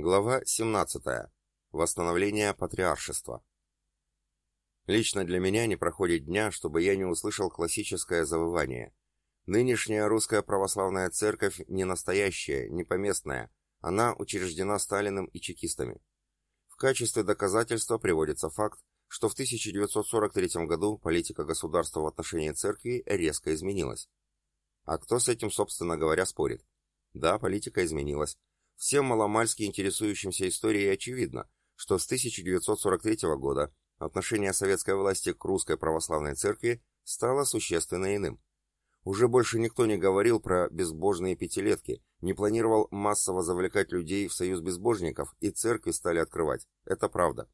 Глава 17. Восстановление патриаршества. Лично для меня не проходит дня, чтобы я не услышал классическое завывание. Нынешняя русская православная церковь не настоящая, не поместная. Она учреждена Сталиным и чекистами. В качестве доказательства приводится факт, что в 1943 году политика государства в отношении церкви резко изменилась. А кто с этим, собственно говоря, спорит? Да, политика изменилась Всем маломальски интересующимся историей очевидно, что с 1943 года отношение советской власти к русской православной церкви стало существенно иным. Уже больше никто не говорил про безбожные пятилетки, не планировал массово завлекать людей в союз безбожников, и церкви стали открывать. Это правда.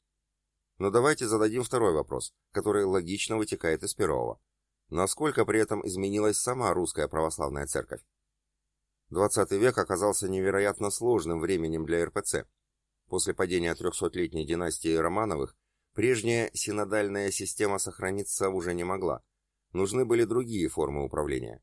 Но давайте зададим второй вопрос, который логично вытекает из первого. Насколько при этом изменилась сама русская православная церковь? 20 век оказался невероятно сложным временем для РПЦ. После падения трехсотлетней династии Романовых прежняя синодальная система сохраниться уже не могла. Нужны были другие формы управления.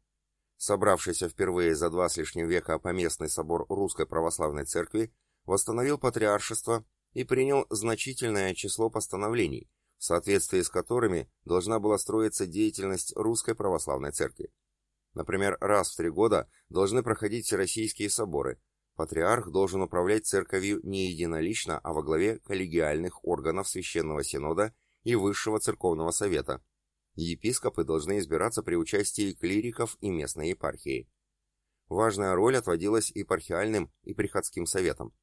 Собравшийся впервые за два с лишним века поместный собор Русской Православной Церкви восстановил патриаршество и принял значительное число постановлений, в соответствии с которыми должна была строиться деятельность Русской Православной Церкви. Например, раз в три года должны проходить всероссийские соборы. Патриарх должен управлять церковью не единолично, а во главе коллегиальных органов Священного Синода и Высшего Церковного Совета. Епископы должны избираться при участии клириков и местной епархии. Важная роль отводилась епархиальным и приходским советам.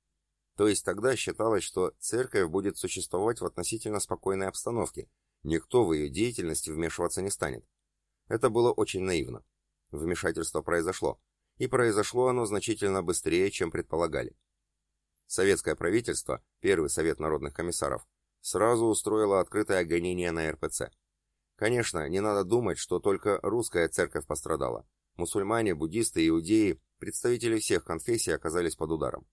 То есть тогда считалось, что церковь будет существовать в относительно спокойной обстановке, никто в ее деятельность вмешиваться не станет. Это было очень наивно. Вмешательство произошло, и произошло оно значительно быстрее, чем предполагали. Советское правительство, первый совет народных комиссаров, сразу устроило открытое гонение на РПЦ. Конечно, не надо думать, что только русская церковь пострадала. Мусульмане, буддисты, иудеи, представители всех конфессий оказались под ударом.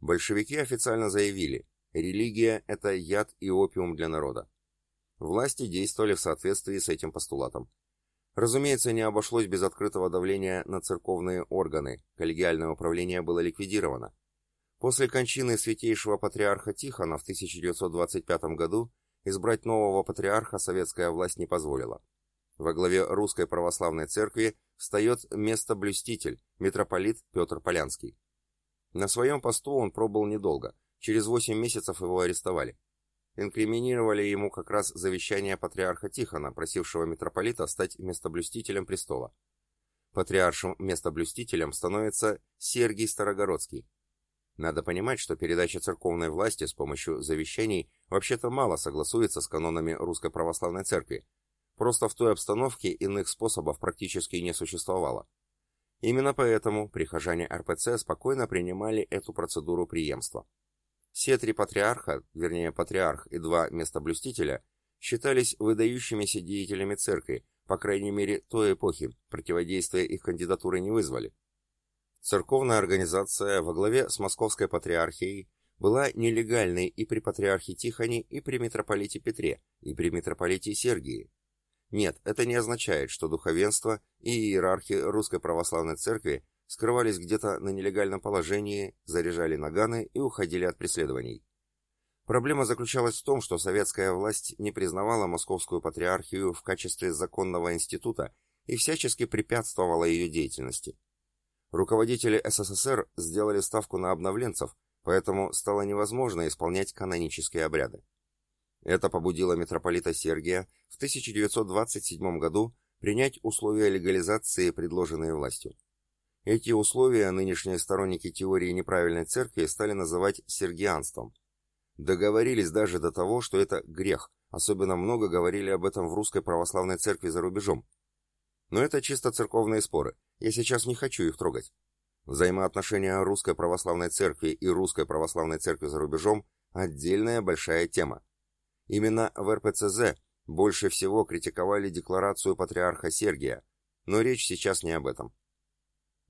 Большевики официально заявили, религия – это яд и опиум для народа. Власти действовали в соответствии с этим постулатом. Разумеется, не обошлось без открытого давления на церковные органы, коллегиальное управление было ликвидировано. После кончины святейшего патриарха Тихона в 1925 году избрать нового патриарха советская власть не позволила. Во главе Русской Православной Церкви встает место-блюститель, митрополит Петр Полянский. На своем посту он пробыл недолго, через 8 месяцев его арестовали инкриминировали ему как раз завещание патриарха Тихона, просившего митрополита стать местоблюстителем престола. Патриаршим местоблюстителем становится Сергий Старогородский. Надо понимать, что передача церковной власти с помощью завещаний вообще-то мало согласуется с канонами Русской Православной Церкви. Просто в той обстановке иных способов практически не существовало. Именно поэтому прихожане РПЦ спокойно принимали эту процедуру преемства. Все три патриарха, вернее патриарх и два местоблюстителя, считались выдающимися деятелями церкви, по крайней мере той эпохи, противодействия их кандидатуры не вызвали. Церковная организация во главе с Московской патриархией была нелегальной и при патриархе Тихоне, и при митрополите Петре, и при митрополите Сергии. Нет, это не означает, что духовенство и иерархи Русской Православной Церкви скрывались где-то на нелегальном положении, заряжали наганы и уходили от преследований. Проблема заключалась в том, что советская власть не признавала московскую патриархию в качестве законного института и всячески препятствовала ее деятельности. Руководители СССР сделали ставку на обновленцев, поэтому стало невозможно исполнять канонические обряды. Это побудило митрополита Сергия в 1927 году принять условия легализации, предложенные властью. Эти условия нынешние сторонники теории неправильной церкви стали называть сергианством. Договорились даже до того, что это грех, особенно много говорили об этом в русской православной церкви за рубежом. Но это чисто церковные споры, я сейчас не хочу их трогать. Взаимоотношения русской православной церкви и русской православной церкви за рубежом – отдельная большая тема. Именно в РПЦЗ больше всего критиковали декларацию патриарха Сергия, но речь сейчас не об этом.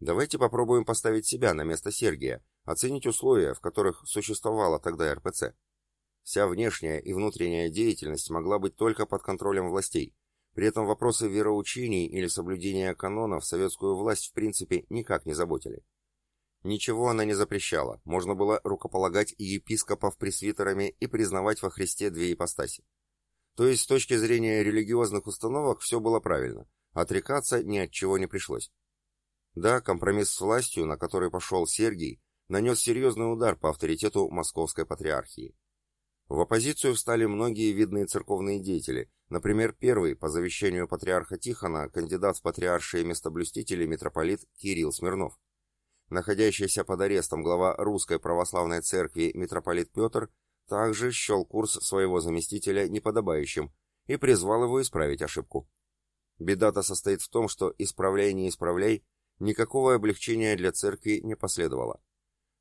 Давайте попробуем поставить себя на место Сергия, оценить условия, в которых существовала тогда РПЦ. Вся внешняя и внутренняя деятельность могла быть только под контролем властей. При этом вопросы вероучений или соблюдения канонов советскую власть в принципе никак не заботили. Ничего она не запрещала, можно было рукополагать епископов пресвитерами и признавать во Христе две ипостаси. То есть с точки зрения религиозных установок все было правильно, отрекаться ни от чего не пришлось. Да, компромисс с властью, на который пошел Сергий, нанес серьезный удар по авторитету Московской Патриархии. В оппозицию встали многие видные церковные деятели, например, первый, по завещанию патриарха Тихона, кандидат в патриаршие местоблюстители митрополит Кирилл Смирнов. Находящийся под арестом глава Русской Православной Церкви митрополит Петр также счел курс своего заместителя неподобающим и призвал его исправить ошибку. Беда-то состоит в том, что исправляй не исправляй, никакого облегчения для церкви не последовало.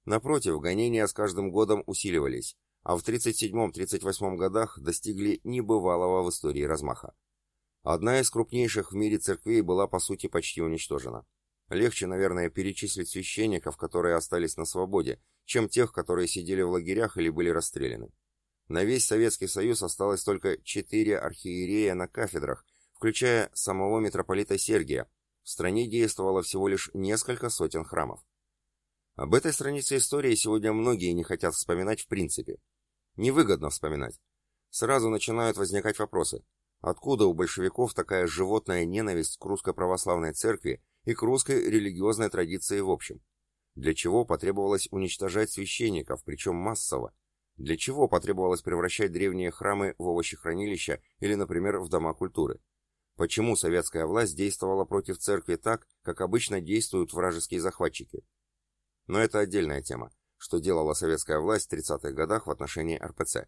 Напротив, гонения с каждым годом усиливались, а в 37-38 годах достигли небывалого в истории размаха. Одна из крупнейших в мире церквей была по сути почти уничтожена. Легче, наверное, перечислить священников, которые остались на свободе, чем тех, которые сидели в лагерях или были расстреляны. На весь Советский Союз осталось только четыре архиерея на кафедрах, включая самого митрополита Сергия. В стране действовало всего лишь несколько сотен храмов. Об этой странице истории сегодня многие не хотят вспоминать в принципе. Невыгодно вспоминать. Сразу начинают возникать вопросы. Откуда у большевиков такая животная ненависть к русской православной церкви и к русской религиозной традиции в общем? Для чего потребовалось уничтожать священников, причем массово? Для чего потребовалось превращать древние храмы в овощехранилища или, например, в дома культуры? Почему советская власть действовала против церкви так, как обычно действуют вражеские захватчики? Но это отдельная тема что делала советская власть в 30-х годах в отношении РПЦ.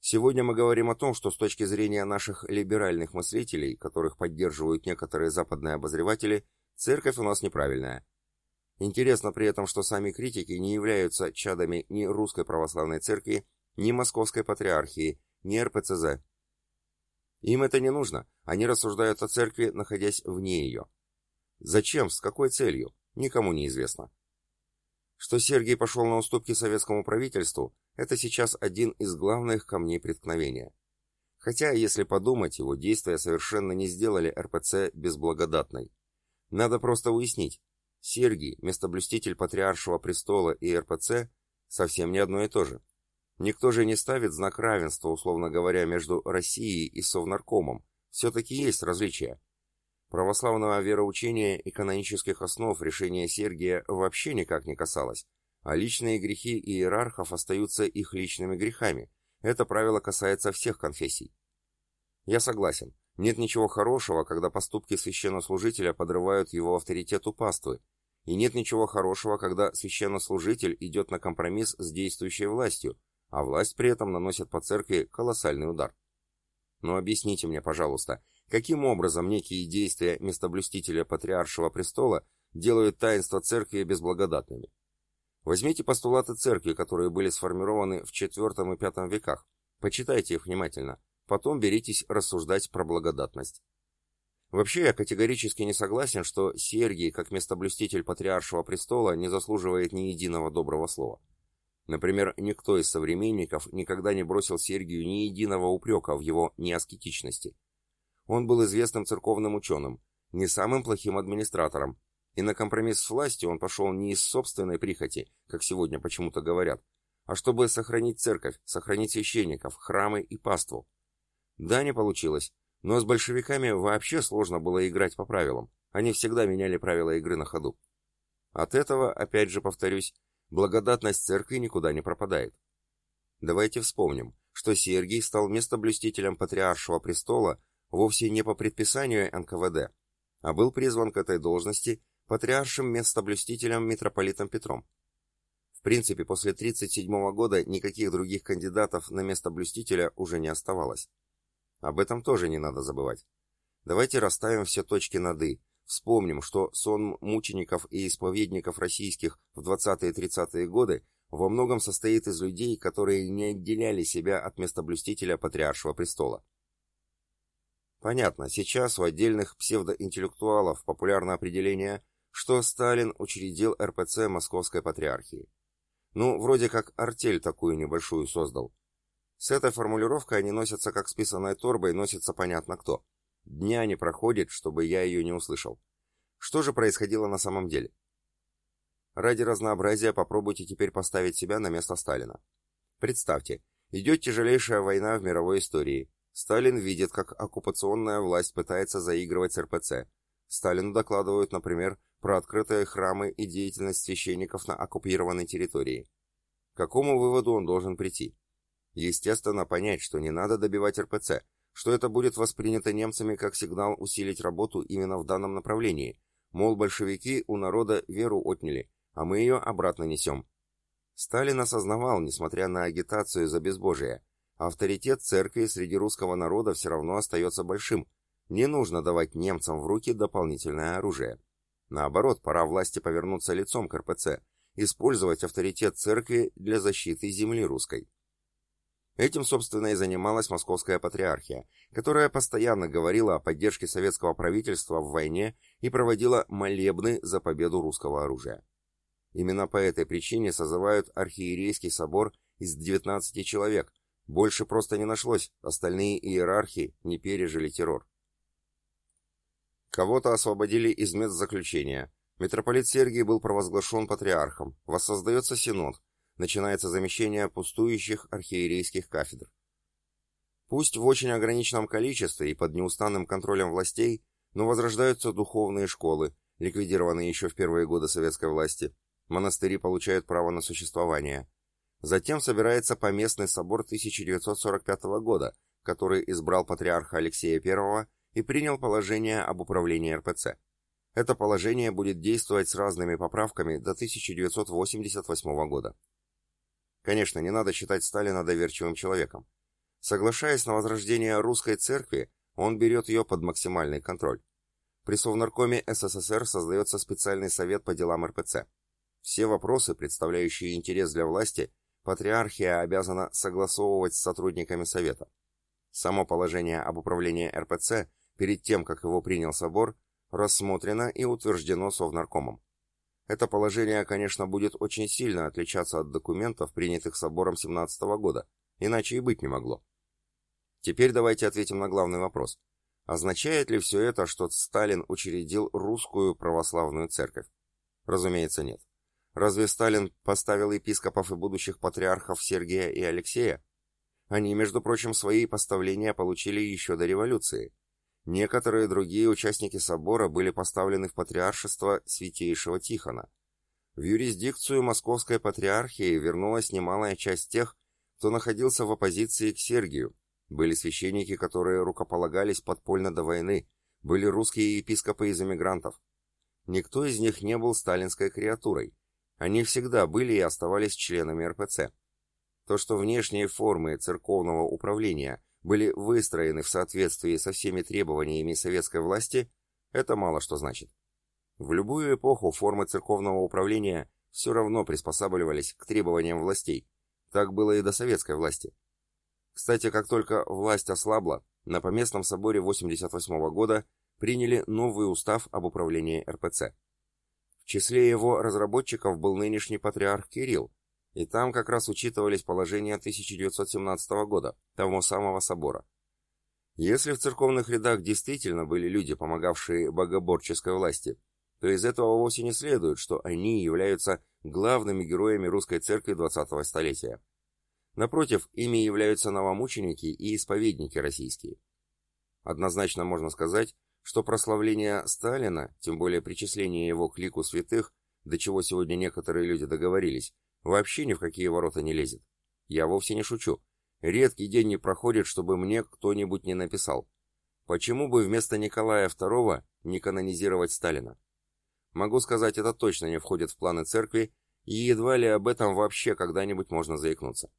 Сегодня мы говорим о том, что с точки зрения наших либеральных мыслителей, которых поддерживают некоторые западные обозреватели, церковь у нас неправильная. Интересно при этом, что сами критики не являются чадами ни Русской Православной Церкви, ни Московской Патриархии, ни РПЦЗ. Им это не нужно, они рассуждают о церкви, находясь вне ее. Зачем, с какой целью, никому не известно. Что Сергий пошел на уступки советскому правительству, это сейчас один из главных камней преткновения. Хотя, если подумать, его действия совершенно не сделали РПЦ безблагодатной. Надо просто уяснить, Сергий, местоблюститель Патриаршего престола и РПЦ, совсем не одно и то же. Никто же не ставит знак равенства, условно говоря, между Россией и Совнаркомом. Все-таки есть различия. Православного вероучения и канонических основ решения Сергия вообще никак не касалось, а личные грехи иерархов остаются их личными грехами. Это правило касается всех конфессий. Я согласен, нет ничего хорошего, когда поступки священнослужителя подрывают его авторитет у паствы, и нет ничего хорошего, когда священнослужитель идет на компромисс с действующей властью, а власть при этом наносит по церкви колоссальный удар. Но объясните мне, пожалуйста, каким образом некие действия местоблюстителя Патриаршего престола делают таинства церкви безблагодатными? Возьмите постулаты церкви, которые были сформированы в IV и V веках, почитайте их внимательно, потом беритесь рассуждать про благодатность. Вообще, я категорически не согласен, что Сергий, как местоблюститель Патриаршего престола, не заслуживает ни единого доброго слова. Например, никто из современников никогда не бросил Сергию ни единого упрека в его неаскетичности. Он был известным церковным ученым, не самым плохим администратором, и на компромисс с властью он пошел не из собственной прихоти, как сегодня почему-то говорят, а чтобы сохранить церковь, сохранить священников, храмы и паству. Да, не получилось, но с большевиками вообще сложно было играть по правилам, они всегда меняли правила игры на ходу. От этого, опять же повторюсь, благодатность церкви никуда не пропадает. Давайте вспомним, что Сергий стал местоблюстителем патриаршего престола вовсе не по предписанию НКВД, а был призван к этой должности патриаршим местоблюстителем митрополитом Петром. В принципе, после 1937 года никаких других кандидатов на место блюстителя уже не оставалось. Об этом тоже не надо забывать. Давайте расставим все точки над «и», Вспомним, что сон мучеников и исповедников российских в 20-30-е годы во многом состоит из людей, которые не отделяли себя от местоблюстителя Патриаршего престола. Понятно, сейчас у отдельных псевдоинтеллектуалов популярно определение, что Сталин учредил РПЦ Московской Патриархии. Ну, вроде как артель такую небольшую создал. С этой формулировкой они носятся как с торбой, носится понятно кто – Дня не проходит, чтобы я ее не услышал. Что же происходило на самом деле? Ради разнообразия попробуйте теперь поставить себя на место Сталина. Представьте, идет тяжелейшая война в мировой истории. Сталин видит, как оккупационная власть пытается заигрывать с РПЦ. Сталину докладывают, например, про открытые храмы и деятельность священников на оккупированной территории. К какому выводу он должен прийти? Естественно, понять, что не надо добивать РПЦ, что это будет воспринято немцами как сигнал усилить работу именно в данном направлении, мол, большевики у народа веру отняли, а мы ее обратно несем. Сталин осознавал, несмотря на агитацию за безбожие, авторитет церкви среди русского народа все равно остается большим. Не нужно давать немцам в руки дополнительное оружие. Наоборот, пора власти повернуться лицом к РПЦ, использовать авторитет церкви для защиты земли русской. Этим, собственно, и занималась Московская Патриархия, которая постоянно говорила о поддержке советского правительства в войне и проводила молебны за победу русского оружия. Именно по этой причине созывают архиерейский собор из 19 человек. Больше просто не нашлось, остальные иерархи не пережили террор. Кого-то освободили из мест заключения. Митрополит Сергий был провозглашен патриархом. Воссоздается синод. Начинается замещение пустующих архиерейских кафедр. Пусть в очень ограниченном количестве и под неустанным контролем властей, но возрождаются духовные школы, ликвидированные еще в первые годы советской власти, монастыри получают право на существование. Затем собирается поместный собор 1945 года, который избрал патриарха Алексея I и принял положение об управлении РПЦ. Это положение будет действовать с разными поправками до 1988 года. Конечно, не надо считать Сталина доверчивым человеком. Соглашаясь на возрождение русской церкви, он берет ее под максимальный контроль. При Совнаркоме СССР создается специальный совет по делам РПЦ. Все вопросы, представляющие интерес для власти, патриархия обязана согласовывать с сотрудниками Совета. Само положение об управлении РПЦ перед тем, как его принял собор, рассмотрено и утверждено Совнаркомом. Это положение, конечно, будет очень сильно отличаться от документов, принятых собором 17 года, иначе и быть не могло. Теперь давайте ответим на главный вопрос. Означает ли все это, что Сталин учредил русскую православную церковь? Разумеется, нет. Разве Сталин поставил епископов и будущих патриархов Сергия и Алексея? Они, между прочим, свои поставления получили еще до революции. Некоторые другие участники собора были поставлены в патриаршество Святейшего Тихона. В юрисдикцию Московской Патриархии вернулась немалая часть тех, кто находился в оппозиции к Сергию. Были священники, которые рукополагались подпольно до войны, были русские епископы из эмигрантов. Никто из них не был сталинской креатурой. Они всегда были и оставались членами РПЦ. То, что внешние формы церковного управления были выстроены в соответствии со всеми требованиями советской власти, это мало что значит. В любую эпоху формы церковного управления все равно приспосабливались к требованиям властей. Так было и до советской власти. Кстати, как только власть ослабла, на Поместном соборе 88 года приняли новый устав об управлении РПЦ. В числе его разработчиков был нынешний патриарх Кирилл, и там как раз учитывались положения 1917 года, того самого собора. Если в церковных рядах действительно были люди, помогавшие богоборческой власти, то из этого вовсе не следует, что они являются главными героями русской церкви 20-го столетия. Напротив, ими являются новомученики и исповедники российские. Однозначно можно сказать, что прославление Сталина, тем более причисление его к лику святых, до чего сегодня некоторые люди договорились, вообще ни в какие ворота не лезет. Я вовсе не шучу. Редкий день не проходит, чтобы мне кто-нибудь не написал. Почему бы вместо Николая II не канонизировать Сталина? Могу сказать, это точно не входит в планы церкви, и едва ли об этом вообще когда-нибудь можно заикнуться.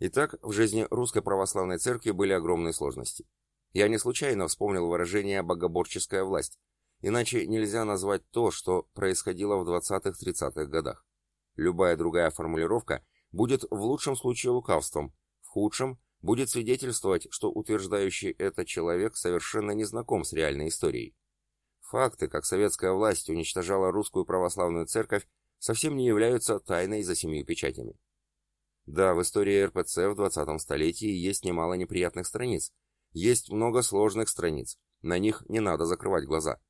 Итак, в жизни Русской Православной Церкви были огромные сложности. Я не случайно вспомнил выражение «богоборческая власть», иначе нельзя назвать то, что происходило в 20-30-х годах. Любая другая формулировка будет в лучшем случае лукавством, в худшем будет свидетельствовать, что утверждающий это человек совершенно не знаком с реальной историей. Факты, как советская власть уничтожала русскую православную церковь, совсем не являются тайной за семью печатями. Да, в истории РПЦ в 20 столетии есть немало неприятных страниц, есть много сложных страниц, на них не надо закрывать глаза.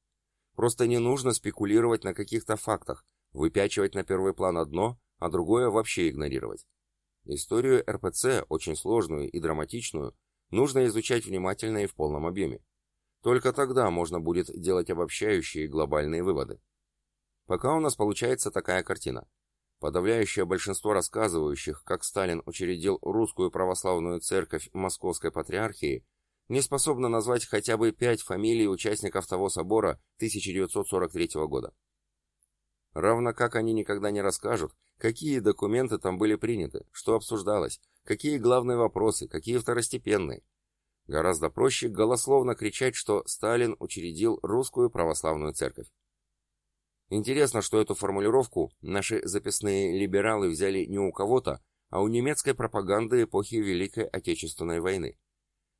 Просто не нужно спекулировать на каких-то фактах, выпячивать на первый план одно, а другое вообще игнорировать. Историю РПЦ, очень сложную и драматичную, нужно изучать внимательно и в полном объеме. Только тогда можно будет делать обобщающие глобальные выводы. Пока у нас получается такая картина. Подавляющее большинство рассказывающих, как Сталин учредил русскую православную церковь Московской Патриархии, не способно назвать хотя бы пять фамилий участников того собора 1943 года. Равно как они никогда не расскажут, какие документы там были приняты, что обсуждалось, какие главные вопросы, какие второстепенные. Гораздо проще голословно кричать, что Сталин учредил русскую православную церковь. Интересно, что эту формулировку наши записные либералы взяли не у кого-то, а у немецкой пропаганды эпохи Великой Отечественной войны.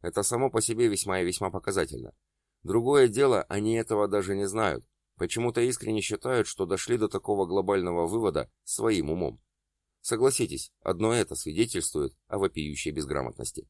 Это само по себе весьма и весьма показательно. Другое дело, они этого даже не знают, почему-то искренне считают, что дошли до такого глобального вывода своим умом. Согласитесь, одно это свидетельствует о вопиющей безграмотности.